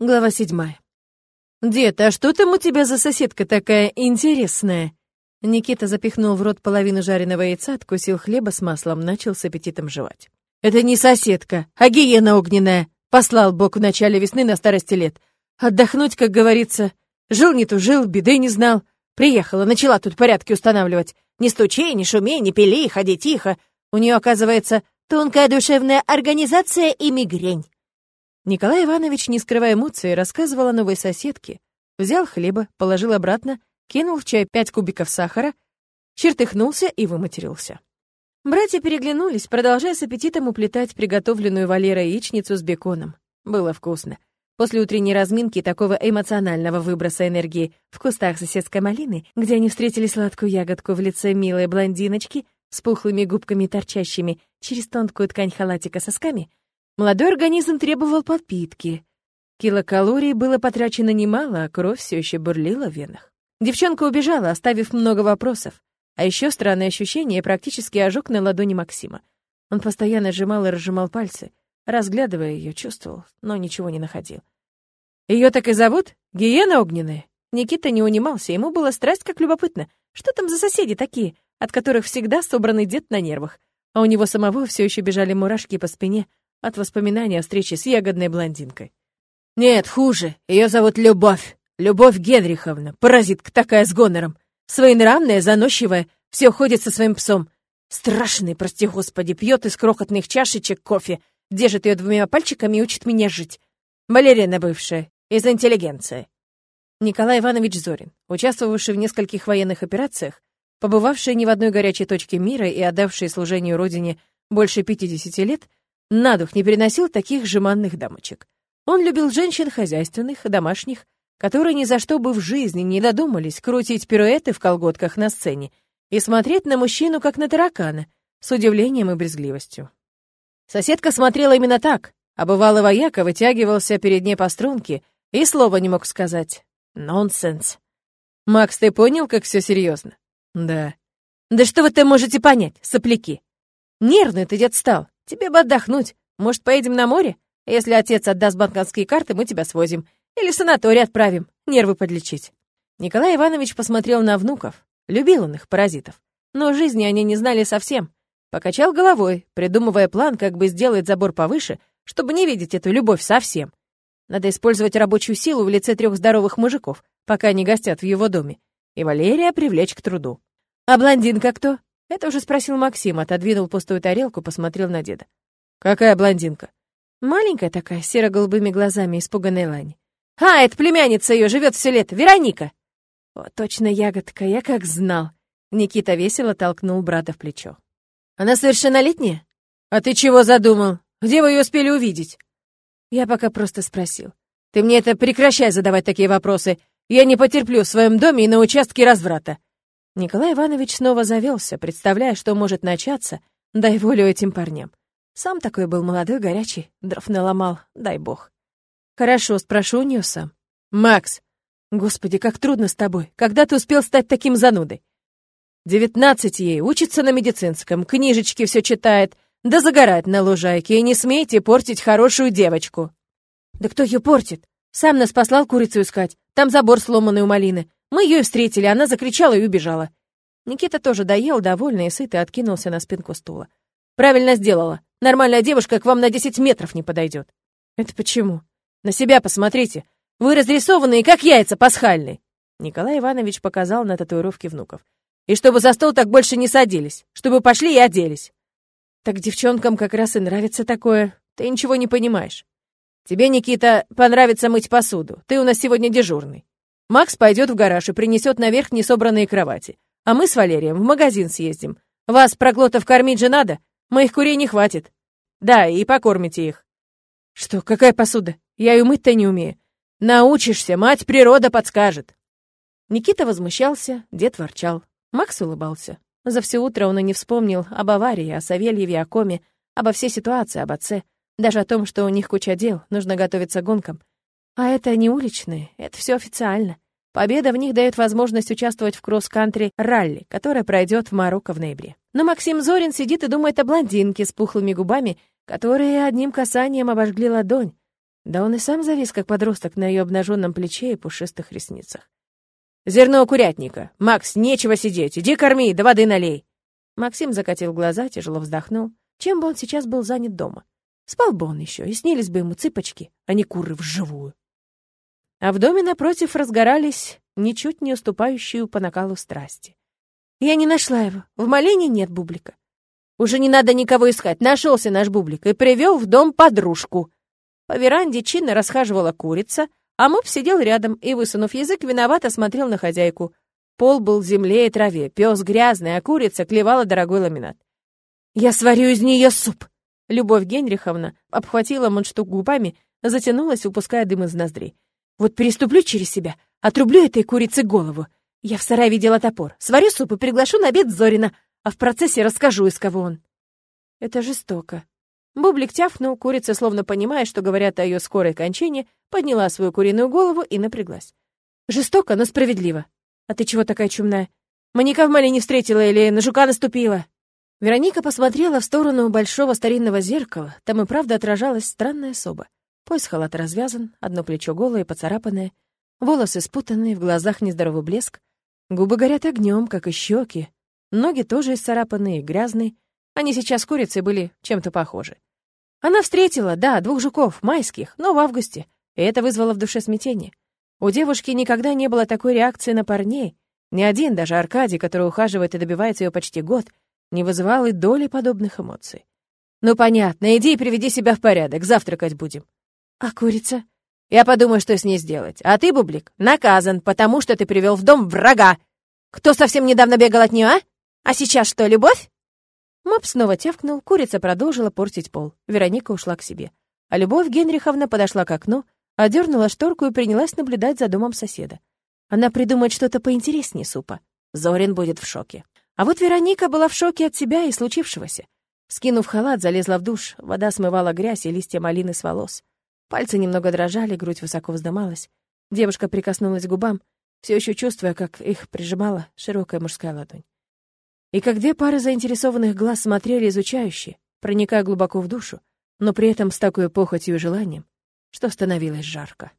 Глава седьмая. «Дед, а что там у тебя за соседка такая интересная?» Никита запихнул в рот половину жареного яйца, откусил хлеба с маслом, начал с аппетитом жевать. «Это не соседка, а гиена огненная!» Послал Бог в начале весны на старости лет. Отдохнуть, как говорится. Жил не тужил, беды не знал. Приехала, начала тут порядки устанавливать. Не стучи, не шуми, не пили, ходи тихо. У нее, оказывается, тонкая душевная организация и мигрень. Николай Иванович, не скрывая эмоций, рассказывал о новой соседке. Взял хлеба, положил обратно, кинул в чай пять кубиков сахара, чертыхнулся и выматерился. Братья переглянулись, продолжая с аппетитом уплетать приготовленную Валера яичницу с беконом. Было вкусно. После утренней разминки такого эмоционального выброса энергии в кустах соседской малины, где они встретили сладкую ягодку в лице милой блондиночки с пухлыми губками, торчащими через тонкую ткань халатика сосками, Молодой организм требовал подпитки. Килокалорий было потрачено немало, а кровь все еще бурлила в венах. Девчонка убежала, оставив много вопросов. А еще странное ощущение практически ожог на ладони Максима. Он постоянно сжимал и разжимал пальцы, разглядывая ее, чувствовал, но ничего не находил. Ее так и зовут? Гиена огненная? Никита не унимался, ему было страсть как любопытно. Что там за соседи такие, от которых всегда собранный дед на нервах? А у него самого все еще бежали мурашки по спине, от воспоминания о встрече с ягодной блондинкой. «Нет, хуже. Ее зовут Любовь. Любовь Генриховна. Паразитка такая с гонором. Своенравная, заносчивая, все ходит со своим псом. Страшный, прости господи, пьет из крохотных чашечек кофе, держит ее двумя пальчиками и учит меня жить. Балерина бывшая, из интеллигенции». Николай Иванович Зорин, участвовавший в нескольких военных операциях, побывавший ни в одной горячей точке мира и отдавший служению родине больше 50 лет, на дух не переносил таких жеманных дамочек. Он любил женщин хозяйственных, домашних, которые ни за что бы в жизни не додумались крутить пируэты в колготках на сцене и смотреть на мужчину, как на таракана, с удивлением и брезгливостью. Соседка смотрела именно так, а бывалый вояка вытягивался перед ней по струнке и слова не мог сказать. Нонсенс. «Макс, ты понял, как все серьезно? «Да». «Да что вы-то можете понять, сопляки?» «Нервный ты, дед, стал. Тебе бы отдохнуть. Может, поедем на море? Если отец отдаст банковские карты, мы тебя свозим. Или в санаторий отправим, нервы подлечить». Николай Иванович посмотрел на внуков. Любил он их, паразитов. Но жизни они не знали совсем. Покачал головой, придумывая план, как бы сделать забор повыше, чтобы не видеть эту любовь совсем. Надо использовать рабочую силу в лице трех здоровых мужиков, пока они гостят в его доме, и Валерия привлечь к труду. «А блондинка кто?» Это уже спросил Максим, отодвинул пустую тарелку, посмотрел на деда. «Какая блондинка?» «Маленькая такая, серо-голубыми глазами, испуганная Лань. «А, это племянница ее, живет все лето, Вероника!» «О, точно ягодка, я как знал!» Никита весело толкнул брата в плечо. «Она совершеннолетняя?» «А ты чего задумал? Где вы ее успели увидеть?» Я пока просто спросил. «Ты мне это прекращай задавать такие вопросы. Я не потерплю в своем доме и на участке разврата. Николай Иванович снова завелся, представляя, что может начаться, дай волю этим парням. Сам такой был молодой, горячий, дров наломал, дай бог. Хорошо, спрошу у нее сам. Макс, господи, как трудно с тобой. Когда ты успел стать таким занудой? Девятнадцать ей, учится на медицинском, книжечки все читает, да загорает на лужайке, и не смейте портить хорошую девочку. Да кто ее портит? Сам нас послал курицу искать, там забор сломанный у малины. Мы ее встретили, она закричала и убежала. Никита тоже доел, довольный и сытый, откинулся на спинку стула. «Правильно сделала. Нормальная девушка к вам на десять метров не подойдет». «Это почему?» «На себя посмотрите. Вы разрисованные, как яйца пасхальные». Николай Иванович показал на татуировки внуков. «И чтобы за стол так больше не садились, чтобы пошли и оделись». «Так девчонкам как раз и нравится такое. Ты ничего не понимаешь. Тебе, Никита, понравится мыть посуду. Ты у нас сегодня дежурный. Макс пойдет в гараж и принесет наверх несобранные кровати. А мы с Валерием в магазин съездим. Вас, проглотов, кормить же надо. Моих курей не хватит. Да, и покормите их. Что, какая посуда? Я и мыть-то не умею. Научишься, мать природа подскажет. Никита возмущался, дед ворчал. Макс улыбался. За все утро он и не вспомнил об аварии, о Савельеве, о коме, обо всей ситуации, об отце. Даже о том, что у них куча дел, нужно готовиться к гонкам. А это не уличные, это все официально. Победа в них дает возможность участвовать в кросс-кантри ралли, которое пройдет в Марокко в ноябре. Но Максим Зорин сидит и думает о блондинке с пухлыми губами, которые одним касанием обожгли ладонь. Да он и сам завис, как подросток, на ее обнаженном плече и пушистых ресницах. «Зерно курятника! Макс, нечего сидеть! Иди корми, да воды налей!» Максим закатил глаза, тяжело вздохнул. Чем бы он сейчас был занят дома? Спал бы он еще, и снились бы ему цыпочки, а не куры вживую. А в доме напротив разгорались ничуть не уступающие по накалу страсти. Я не нашла его. В Малине нет бублика. Уже не надо никого искать. Нашелся наш бублик и привел в дом подружку. По веранде чинно расхаживала курица, а муп сидел рядом и, высунув язык, виновато смотрел на хозяйку. Пол был в земле и траве, пес грязный, а курица клевала дорогой ламинат. «Я сварю из нее суп!» Любовь Генриховна обхватила мундштук губами, затянулась, упуская дым из ноздрей. «Вот переступлю через себя, отрублю этой курице голову. Я в сарае видела топор. Сварю суп и приглашу на обед Зорина, а в процессе расскажу, из кого он». «Это жестоко». Бублик тяфнул, курица, словно понимая, что говорят о ее скорой кончине, подняла свою куриную голову и напряглась. «Жестоко, но справедливо. А ты чего такая чумная? Маньяка в мале не встретила или на жука наступила?» Вероника посмотрела в сторону большого старинного зеркала. Там и правда отражалась странная особа. Пояс халата развязан, одно плечо голое и поцарапанное, волосы спутанные, в глазах нездоровый блеск, губы горят огнем, как и щеки, ноги тоже исцарапанные, грязные. Они сейчас курицей были чем-то похожи. Она встретила, да, двух жуков, майских, но в августе, и это вызвало в душе смятение. У девушки никогда не было такой реакции на парней. Ни один, даже Аркадий, который ухаживает и добивается ее почти год — не вызывал и доли подобных эмоций. «Ну, понятно, иди и приведи себя в порядок, завтракать будем». «А курица?» «Я подумаю, что с ней сделать. А ты, Бублик, наказан, потому что ты привел в дом врага. Кто совсем недавно бегал от нее, а? А сейчас что, любовь?» Моп снова тявкнул, курица продолжила портить пол. Вероника ушла к себе. А Любовь Генриховна подошла к окну, одернула шторку и принялась наблюдать за домом соседа. Она придумает что-то поинтереснее супа. Зорин будет в шоке. А вот Вероника была в шоке от себя и случившегося. Скинув халат, залезла в душ. Вода смывала грязь и листья малины с волос. Пальцы немного дрожали, грудь высоко вздымалась. Девушка прикоснулась к губам, все еще чувствуя, как их прижимала широкая мужская ладонь. И как две пары заинтересованных глаз смотрели изучающе, проникая глубоко в душу, но при этом с такой похотью и желанием, что становилось жарко.